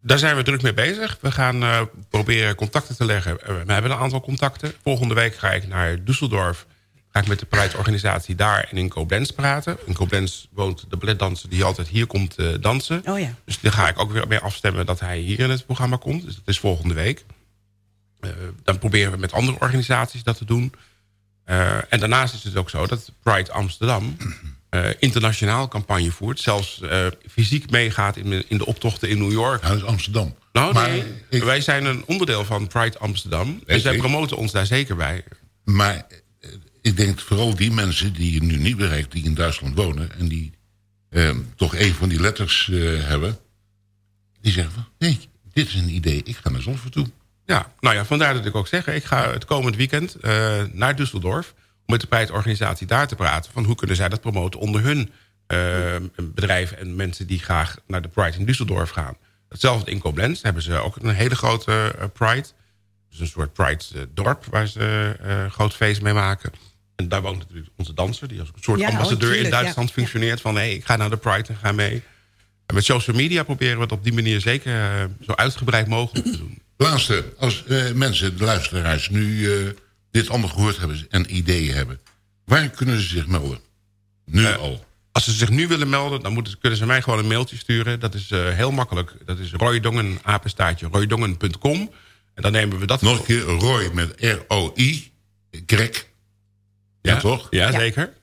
Daar zijn we druk mee bezig. We gaan eh, proberen contacten te leggen. Eh, we hebben een aantal contacten. Volgende week ga ik naar Düsseldorf. Ga ik met de Pride-organisatie daar en in Koblenz praten. In Koblenz woont de balletdanser die altijd hier komt eh, dansen. Oh ja. Dus daar ga ik ook weer mee afstemmen dat hij hier in het programma komt. Dus dat is volgende week. Eh, dan proberen we met andere organisaties dat te doen. Eh, en daarnaast is het ook zo dat Pride Amsterdam... eh, internationaal campagne voert. Zelfs eh, fysiek meegaat in de, in de optochten in New York. dat is Amsterdam. Nou Maar nee, wij zijn een onderdeel van Pride Amsterdam. En zij ik. promoten ons daar zeker bij. Maar eh, ik denk vooral die mensen die je nu niet bereikt... die in Duitsland wonen en die eh, toch een van die letters eh, hebben... die zeggen van, nee, dit is een idee, ik ga naar Zandvoort toe. Ja, nou ja, vandaar dat ik ook zeg... ik ga het komend weekend naar Düsseldorf... om met de Pride-organisatie daar te praten... van hoe kunnen zij dat promoten onder hun eh, bedrijven... en mensen die graag naar de Pride in Düsseldorf gaan. Hetzelfde in Koblenz hebben ze ook een hele grote eh, Pride. Dus een soort Pride-dorp waar ze eh, een groot feest mee maken. En daar woont natuurlijk onze danser... die als een soort Ja, oh, ambassadeur in Duitsland ja. functioneert... van hé, ik ga naar de Pride en ga mee... En met social media proberen we het op die manier zeker eh, zo uitgebreid mogelijk te doen. Laatste, als eh, mensen, de luisteraars, nu eh, dit allemaal gehoord hebben... en ideeën hebben, waar kunnen ze zich melden? Nu al. Als ze zich nu willen melden, dan moeten, ze- kunnen ze mij gewoon een mailtje sturen. Dat is eh, heel makkelijk. Dat is roydongen, apenstaartje, roydongen.com. En dan nemen we dat... Nog een keer Roy met R-O-I, Greg. Ja, Ja, toch? Ja, zeker.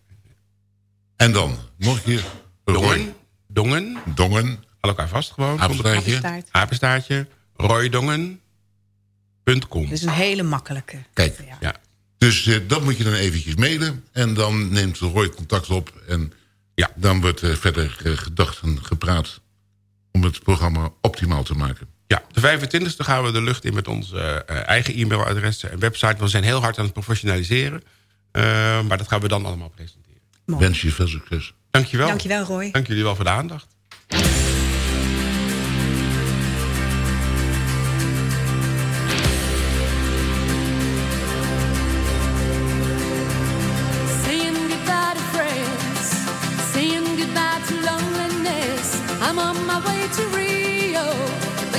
En dan, nog een keer Roy. Dongen, dongen. Elkaar vast gewoon. Apenstaartje. Apenstaart. Apenstaartje, roydongen.com. Dat is een hele makkelijke. Kijk, Ja. dus eh, dat moet je dan eventjes mailen. En dan neemt Roy contact op. En Ja. dan wordt eh, verder eh, gedacht en gepraat... om het programma optimaal te maken. Ja, de 25e gaan we de lucht in met onze eigen e-mailadressen en website. We zijn heel hard aan het professionaliseren. Eh, maar dat gaan we dan allemaal presenteren. Mooi. Wens je veel succes. Dankjewel. Dankjewel, Roy. Dank jullie wel voor de aandacht.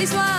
place like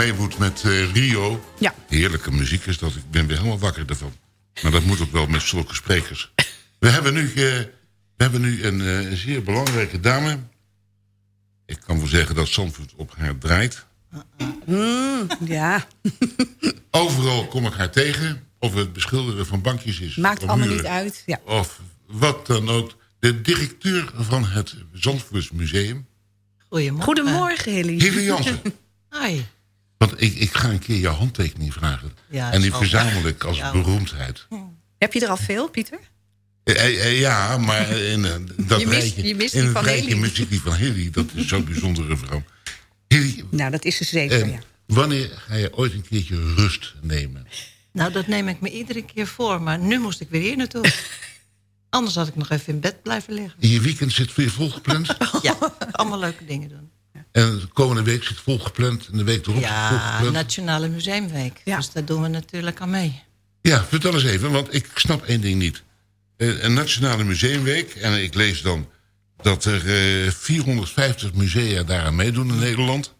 Maywood met eh, Rio. Ja. Heerlijke muziek is dat. Ik ben weer helemaal wakker ervan. Maar dat moet ook wel met zulke sprekers. We hebben nu, eh, we hebben nu een, eh, een zeer belangrijke dame. Ik kan wel zeggen dat Zandvoort op haar draait. Mm, ja. Overal kom ik haar tegen. Of het beschilderen van bankjes is. Maakt allemaal muren. niet uit. Ja. Of wat dan ook. De directeur van het Zandvoortsmuseum. Goedemorgen. Goedemorgen, Hilly. Hilly Jansen. Hi. Want ik, ik ga een keer jouw handtekening vragen. Ja, en die verzamel ik als Ja. beroemdheid. Heb je er al veel, Pieter? Eh, eh, eh, ja, maar in dat Je mist- rijtje, je mist in het van rijtje ik die van Hilly. Dat is zo'n bijzondere vrouw. Hilly, Nou, dat is ze zeker, eh, ja. wanneer ga je ooit een keertje rust nemen? Nou, dat neem ik me iedere keer voor. Maar nu moest ik weer hier naartoe. Anders had ik nog even in bed blijven liggen. In je weekend zit weer volgepland? Ja, allemaal leuke dingen doen. En de komende week zit volgepland. En de week erop zit Ja. Nationale Museumweek. Dus daar doen we natuurlijk aan mee. Ja, vertel eens even, want ik snap één ding niet. Eh, Een Nationale Museumweek, en ik lees dan dat er eh, 450 musea daaraan meedoen in Nederland.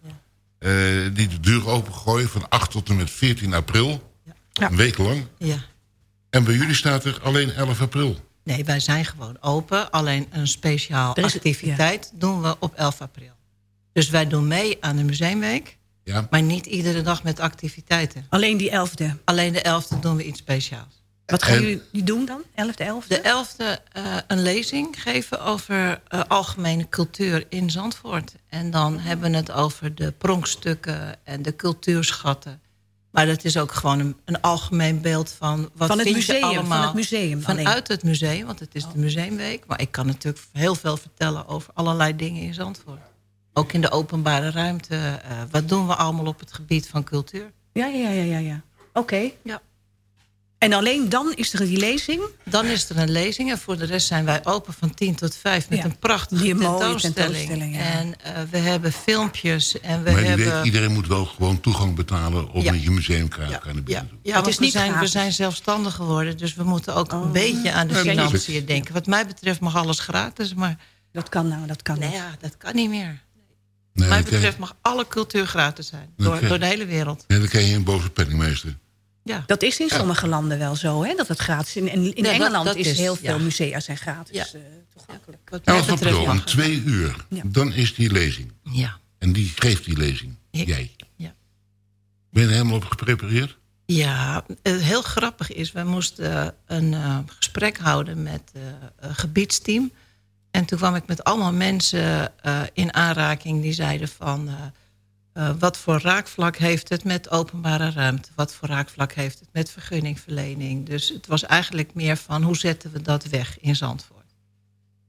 Eh, die de deur opengooien van 8 tot en met 14 april. Een week lang. Ja. En bij jullie staat er alleen 11 april. Nee, wij zijn gewoon open. Alleen een speciaal is- activiteit doen we op 11 april. Dus wij doen mee aan de Museumweek. Ja. Maar niet iedere dag met activiteiten. Alleen die 11e. Alleen de 11e doen we iets speciaals. Wat gaan En- jullie doen dan? 11e, 11e? De 11e eh, een lezing geven over eh, algemene cultuur in Zandvoort. En dan hebben we het over de pronkstukken en de cultuurschatten. Maar dat is ook gewoon een, een algemeen beeld van wat Van het vind museum, je van allemaal. het museum alleen. Vanuit het museum, want het is de museumweek. Maar ik kan natuurlijk heel veel vertellen over allerlei dingen in Zandvoort. Ook in de openbare ruimte. eh, wat doen we allemaal op het gebied van cultuur? Ja, ja, ja, ja. ja. Oké. Ja. En alleen dan is er die lezing? Dan is er een lezing en voor de rest zijn wij open van 10 tot 5 met Ja. een prachtige Die tentoonstelling. tentoonstelling, ja. En eh, we hebben filmpjes en we maar hebben... weet, iedereen moet wel gewoon toegang betalen... om Ja. met je museumkaart aan de binnen Ja, te doen. ja Het want is we niet zijn, we zijn zelfstandig geworden, dus we moeten ook een beetje aan de financiën denken. Wat mij betreft mag alles gratis, maar... Dat kan nou, dat kan Nee, niet. ja, dat kan niet meer. Nee, mij betreft mag alle cultuur gratis zijn, door, door de hele wereld. Nee, dan krijg je een boze penningmeester. Ja. Dat is in sommige landen wel zo, hè? Dat het gratis is. In, in Engeland dat is, is- heel veel ja. musea zijn gratis. Ja. eh, toegankelijk. Wat mij 11 betreft april om mag twee uur. Ja. Dan is die lezing. Ja. En die geeft die lezing. Ik. Jij. Ja. Ben je er helemaal op geprepareerd? Ja, eh, heel grappig is, wij moesten een eh, gesprek houden met eh, een gebiedsteam. En toen kwam ik met allemaal mensen eh, in aanraking die zeiden van... eh, eh, wat voor raakvlak heeft het met openbare ruimte? Wat voor raakvlak heeft het met vergunningverlening? Dus het was eigenlijk meer van hoe zetten we dat weg in Zandvoort?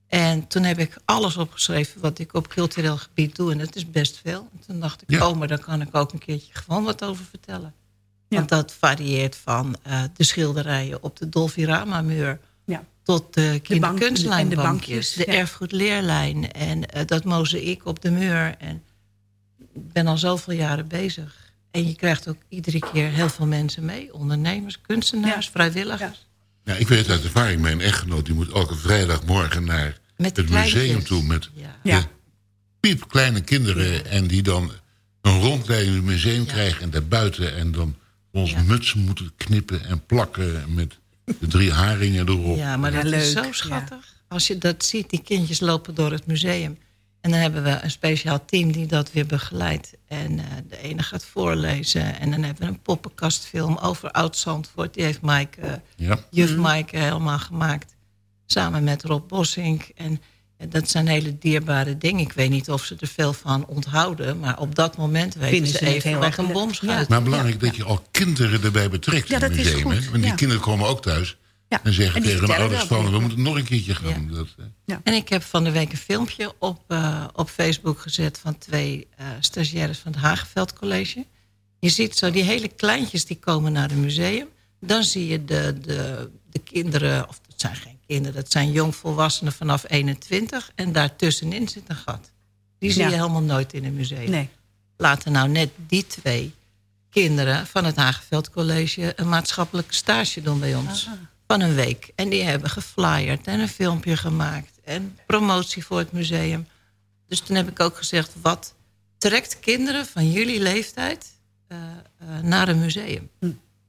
En toen heb ik alles opgeschreven wat ik op cultureel gebied doe. En dat is best veel. En toen dacht ik, Ja. oh, maar daar kan ik ook een keertje gewoon wat over vertellen. Want dat varieert van de schilderijen op de Dolfirama-muur... Ja. tot de en de de ja. erfgoedleerlijn... en eh, dat mozaïek op de muur. En ik ben al zoveel jaren bezig. En je krijgt ook iedere keer heel veel mensen mee. Ondernemers, kunstenaars, vrijwilligers. Ja, ik weet uit ervaring, mijn echtgenoot... die moet elke vrijdagmorgen naar Met de het museum kleintjes. toe... met Ja. de piepkleine kinderen... en die dan een rondleiding in het museum krijgen... en daarbuiten en dan onze mutsen moeten knippen en plakken... met de drie haringen erop. Ja, maar dat is zo schattig. Als je dat ziet, die kindjes lopen door het museum. En dan hebben we een speciaal team die dat weer begeleidt. En eh, de ene gaat voorlezen. En dan hebben we een poppenkastfilm over Oud-Zandvoort. Die heeft Mike, eh, Ja. juf Mike helemaal gemaakt. Samen met Rob Bossink. En dat zijn hele dierbare dingen. Ik weet niet of ze er veel van onthouden. Maar op dat moment weten Vinden ze ze het even wat erg een bomschuit Maar belangrijk dat je al kinderen erbij betrekt Ja, in het museum. goed, hè? Want die ja. kinderen komen ook thuis... Ja. en zeggen En tegen de ouders van... we moeten nog een keertje gaan. Dat, eh, En ik heb van de week een filmpje op, eh, op Facebook gezet... van twee eh stagiaires van het Hageveld College. Je ziet zo die hele kleintjes die komen naar het museum. Dan zie je de, de, de kinderen, of dat zijn geen kinderen... dat zijn jongvolwassenen vanaf 21. En daartussenin zit een gat. Die zie Ja. je helemaal nooit in een museum. Nee. Laten nou net die twee kinderen van het Hageveld College... een maatschappelijke stage doen bij ons. Van een week. En die hebben geflyerd en een filmpje gemaakt. En promotie voor het museum. Dus toen heb ik ook gezegd... wat trekt kinderen van jullie leeftijd eh, eh, naar een museum.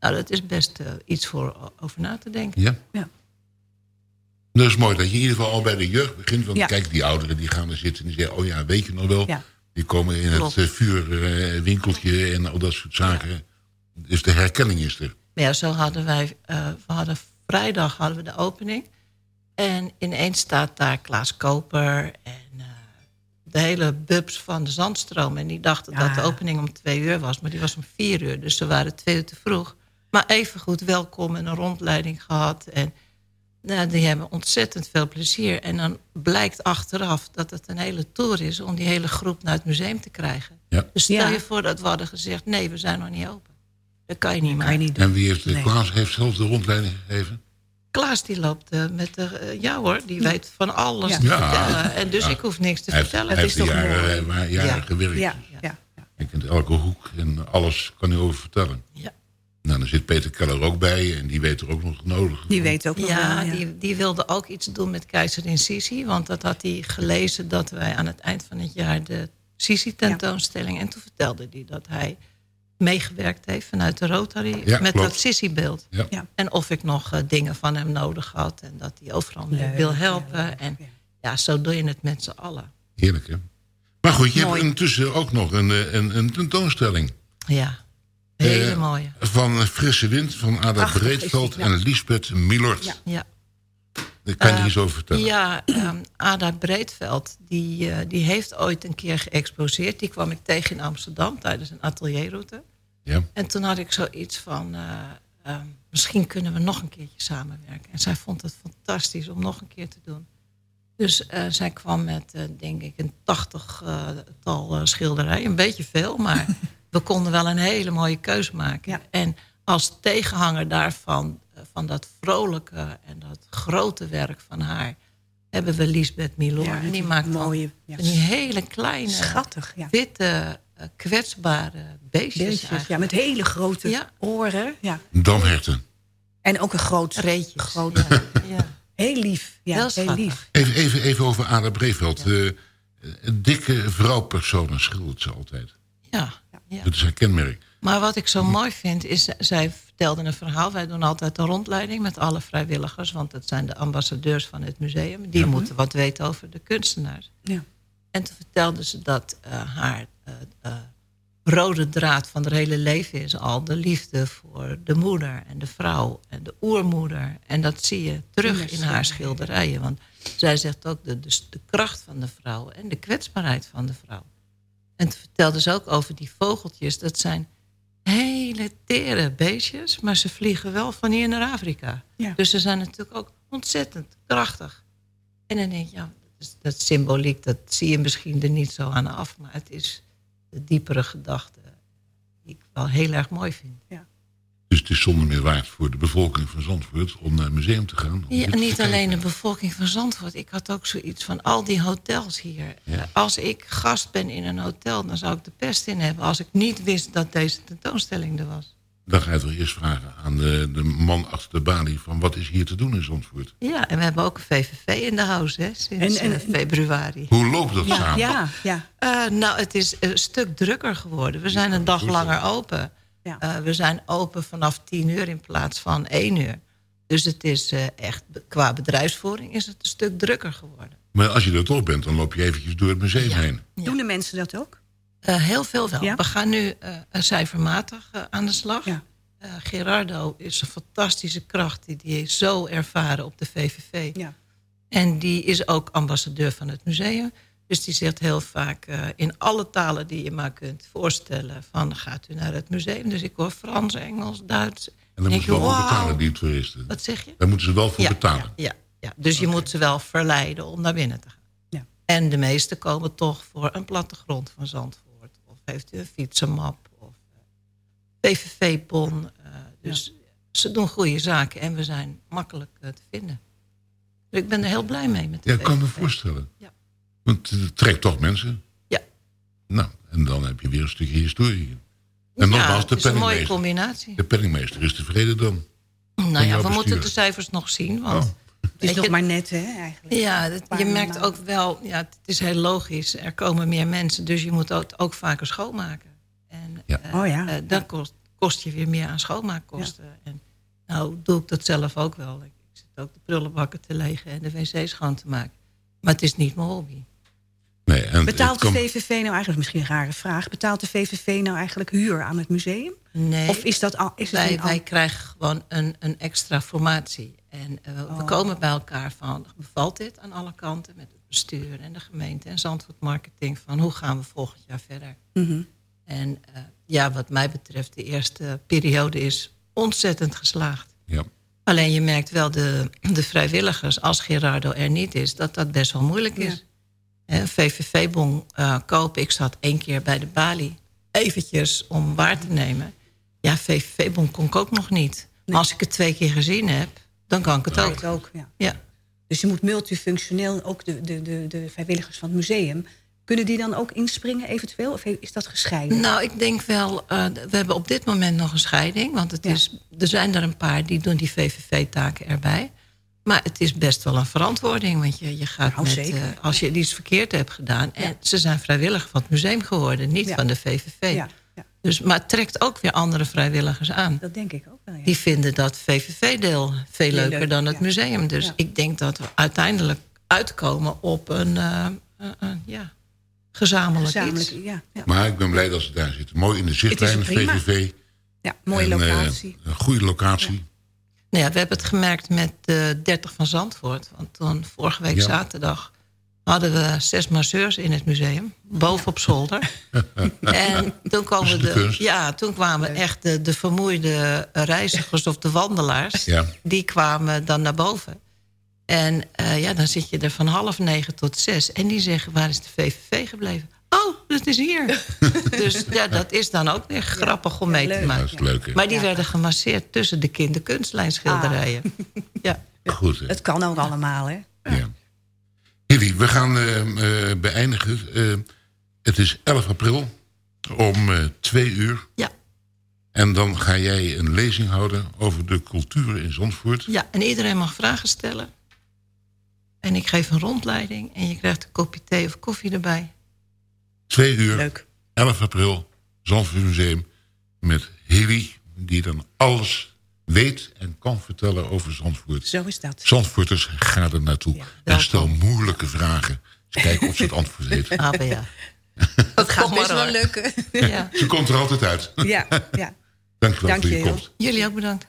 Nou, dat is best eh, iets voor over na te denken. Ja. ja. Dat is mooi dat je in ieder geval al bij de jeugd begint. Want Ja. kijk, die ouderen die gaan er zitten en die zeggen... oh ja, weet je nog wel? Ja. Die komen in Klopt. het uh, vuurwinkeltje en al dat soort zaken. Dus de herkenning is er. Ja, zo hadden wij, eh, we hadden vrijdag hadden we de opening. En ineens staat daar Klaas Koper en eh, de hele bubs van de Zandstroom. En die dachten dat de opening om twee uur was, maar die was om vier uur. Dus ze waren twee uur te vroeg. Maar even goed welkom en een rondleiding gehad. En nou, die hebben ontzettend veel plezier. En dan blijkt achteraf dat het een hele tour is... om die hele groep naar het museum te krijgen. Ja. Dus stel Ja. je voor dat we hadden gezegd... nee, we zijn nog niet open. Dat kan je niet maken. En wie heeft, Nee. Klaas heeft zelf de rondleiding gegeven? Klaas die loopt eh, met de... eh, ja hoor, die weet van alles Ja. te Ja. vertellen. En dus Ja. ik hoef niks te Hij heeft- vertellen. hij heeft jaren, eh, waar- jaren gewerkt. Ja, ja. Kent elke hoek en alles kan hij over vertellen. Ja. Nou, dan zit Peter Keller ook bij en die weet er ook nog nodig. Die weet ook nog Ja, wel, ja. Die, die wilde ook iets doen met keizerin Sisi. Want dat had hij gelezen dat wij aan het eind van het jaar de Sisi-tentoonstelling... en toen vertelde hij dat hij meegewerkt heeft vanuit de Rotary... Ja, met klopt. dat Sisi-beeld. Ja. Ja. En of ik nog eh, dingen van hem nodig had... en dat hij overal mee Leuk, wil helpen. en ja, zo doe je het met z'n allen. Heerlijk, hè? Maar goed, je Mooi. hebt intussen ook nog een, eh, een, een tentoonstelling. Ja, hele Eh, mooie. Van Frisse Wind, van Ada Breedveld en Lisbeth Milord. Ja. Daar kan je Eh, iets over vertellen. Ja, ehm, Ada Breedveld, die, eh, die heeft ooit een keer geëxposeerd. Die kwam ik tegen in Amsterdam tijdens een atelierroute. Ja. En toen had ik zoiets van, eh, ehm, misschien kunnen we nog een keertje samenwerken. En zij vond het fantastisch om nog een keer te doen. Dus zij kwam met, denk ik, een tachtigtal eh schilderijen. Een beetje veel, maar we konden wel een hele mooie keus maken. En als tegenhanger daarvan, eh, van dat vrolijke en dat grote werk van haar... hebben we Lisbeth Milor. Ja, en die maakt mooie, van ja. die hele kleine, Schattig, ja. witte, eh, kwetsbare beestjes. Beestjes, ja, met hele grote Ja. oren. Ja. Damherten. En ook een groot... Reetjes. Groot, Heel lief. Ja, Heel lief. Even, even, even over Ada Breedveld. Eh, een dikke vrouwpersoon schildert ze altijd. Ja, ja. Dat is haar kenmerk. Maar wat ik zo mooi vind, is zij vertelde een verhaal. Wij doen altijd een rondleiding met alle vrijwilligers. Want dat zijn de ambassadeurs van het museum. Die moeten wat weten over de kunstenaars. Ja. En toen vertelde ze dat eh, haar eh, eh, rode draad van haar hele leven is al de liefde voor de moeder en de vrouw en de oermoeder. En dat zie je terug in haar schilderijen. Want zij zegt ook de, de kracht van de vrouw en de kwetsbaarheid van de vrouw. En toen vertelde ze ook over die vogeltjes. Dat zijn hele tere beestjes, maar ze vliegen wel van hier naar Afrika. Ja. Dus ze zijn natuurlijk ook ontzettend krachtig. En dan denk je, ja, dat, symboliek, dat zie je misschien er niet zo aan af. Maar het is de diepere gedachte die ik wel heel erg mooi vind. Dus het is zonder meer waard voor de bevolking van Zandvoort om naar het museum te gaan. Ja, te niet alleen de bevolking van Zandvoort. Ik had ook zoiets van al die hotels hier. Ja. Eh, Als ik gast ben in een hotel, dan zou ik de pest in hebben... als ik niet wist dat deze tentoonstelling er was. Dan ga je toch eerst vragen aan de, de man achter de balie... van wat is hier te doen in Zandvoort? Ja, en we hebben ook een VVV in de house hè, sinds En- en- eh, februari. Hoe loopt dat Ja, samen? ja, ja. Eh, nou, het is een stuk drukker geworden. We zijn een dag langer open. Ja. Eh, we zijn open vanaf 10 uur in plaats van 1 uur. Dus het is eh, echt, qua bedrijfsvoering is het een stuk drukker geworden. Maar als je er toch bent, dan loop je eventjes door het museum heen. Doen de mensen dat ook? Eh, heel veel wel. Ja? We gaan nu eh, cijfermatig aan de slag. Ja. Eh, Gerardo is een fantastische kracht. Die, die is zo ervaren op de VVV. Ja. En die is ook ambassadeur van het museum. Dus die zegt heel vaak eh, in alle talen die je maar kunt voorstellen... van gaat u naar het museum. Dus ik hoor Frans, Engels, Duits. En dan denk moeten ze wel voor betalen, die toeristen. Wat zeg je? Daar moeten ze wel voor Ja, betalen. Ja, ja. dus je moet ze wel verleiden om naar binnen te gaan. Ja. En de meesten komen toch voor een plattegrond van Zandvoort. Of heeft u een fietsenmap. Of eh, PVV-bon. eh, dus ze doen goede zaken en we zijn makkelijk te vinden. Dus ik ben er heel blij mee met de Ja, ik kan me voorstellen. Ja. Want het trekt toch mensen. Ja. Nou, en dan heb je weer een stukje historie. En Ja, nogmaals, de is een mooie combinatie. De penningmeester is tevreden dan. Nou ja, we moeten de cijfers nog zien. Want Oh. Het is nog maar net, hè, eigenlijk. Ja, dat- je merkt ook wel, ja, het is heel logisch. Er komen meer mensen, dus je moet het ook vaker schoonmaken. En eh, Oh ja. eh, dan kost, kost je weer meer aan schoonmaakkosten. En nou doe ik dat zelf ook wel. Ik zit ook de prullenbakken te legen en de wc schoon te maken. Maar het is niet mijn hobby. Nee, en Betaalt de VVV nou eigenlijk, misschien een rare vraag... betaalt de VVV nou eigenlijk huur aan het museum? Nee. Of is dat al... Is het wij, al- wij krijgen gewoon een, een extra formatie. En eh, we Oh. komen bij elkaar van, bevalt dit aan alle kanten... met het bestuur en de gemeente en Zandvoort Marketing... van hoe gaan we volgend jaar verder? Mhm. En eh, ja, wat mij betreft, de eerste periode is ontzettend geslaagd. Ja. Alleen je merkt wel de, de vrijwilligers, als Gerardo er niet is... dat dat best wel moeilijk is. VVV-bon eh, kopen, ik zat één keer bij de balie... eventjes om waar te nemen. Ja, VVV-bon kon ik ook nog niet. Maar als ik het twee keer gezien heb, dan kan ik het ook. Het ook ja. Ja. Dus je moet multifunctioneel, ook de, de, de, de vrijwilligers van het museum... kunnen die dan ook inspringen eventueel? Of is dat gescheiden? Nou, ik denk wel, eh, we hebben op dit moment nog een scheiding. Want het is, er zijn er een paar die doen die VVV-taken erbij. Maar het is best wel een verantwoording. Want je, je gaat Nou, met, zeker. eh, als je iets verkeerd hebt gedaan... en ze zijn vrijwilliger van het museum geworden, niet van de VVV. Ja, Dus, maar het trekt ook weer andere vrijwilligers aan. Dat denk ik ook wel, ja. Die vinden dat VVV-deel veel leuker leuk, dan het museum. Dus Ja. ik denk dat we uiteindelijk uitkomen op een eh, ja, gezamenlijk, Gezamenlijk, iets. ja. ja. Maar ik ben blij dat ze daar zitten. Mooi in de zichtlijn, Het prima. VVV. Ja, mooie En, eh, locatie. een goede locatie. Nou ja, we hebben het gemerkt met de 30 van Zandvoort. Want toen, vorige week Ja. zaterdag hadden we zes masseurs in het museum. Boven op zolder. en toen, komen de ja, toen kwamen echt de, de vermoeide reizigers of de wandelaars. Ja. Die kwamen dan naar boven. En eh, ja, dan zit je er van half negen tot zes. En die zeggen, waar is de VVV gebleven? Oh, dat is hier. dus ja, dat is dan ook weer grappig om mee te leuk. maken. Dat is leuk? Maar die werden gemasseerd tussen de kinderkunstlijnschilderijen. Ja. Goed, hè? Het kan ook allemaal, hè? Hilly, we gaan eh, eh, beëindigen. Eh, het is 11 april om eh, twee uur. Ja. En dan ga jij een lezing houden over de cultuur in Zandvoort. Ja, en iedereen mag vragen stellen. En ik geef een rondleiding en je krijgt een kopje thee of koffie erbij. Twee uur, Leuk. 11 april, Zandvoort Museum. Met Hilly, die dan alles weet en kan vertellen over Zandvoort. Zo is dat. Zandvoorters, ga er naartoe. en stel moeilijke vragen. Eens kijken of ze het antwoord weet. Ah, maar ja. Dat gaat best maar wel lukken. Ja. Ze komt er altijd uit. Ja, ja. Dankjewel Dank voor je je, komst. Jullie ook bedankt.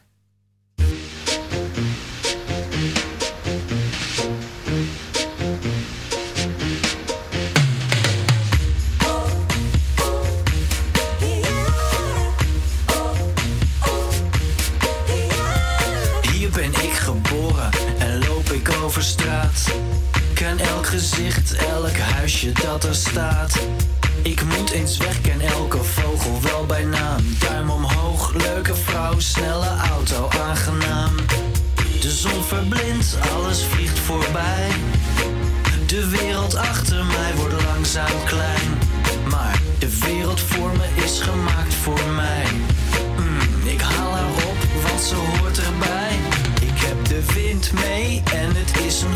Straat. Ken elk gezicht, elk huisje dat er staat. Ik moet eens weg, ken elke vogel wel bij naam. Duim omhoog, leuke vrouw, snelle auto, aangenaam. De zon verblindt, alles vliegt voorbij. De wereld achter mij wordt langzaam klein. Maar de wereld voor me is gemaakt voor mij. Mm, ik haal haar op, want ze hoort erbij. Ik heb de wind mee en het is een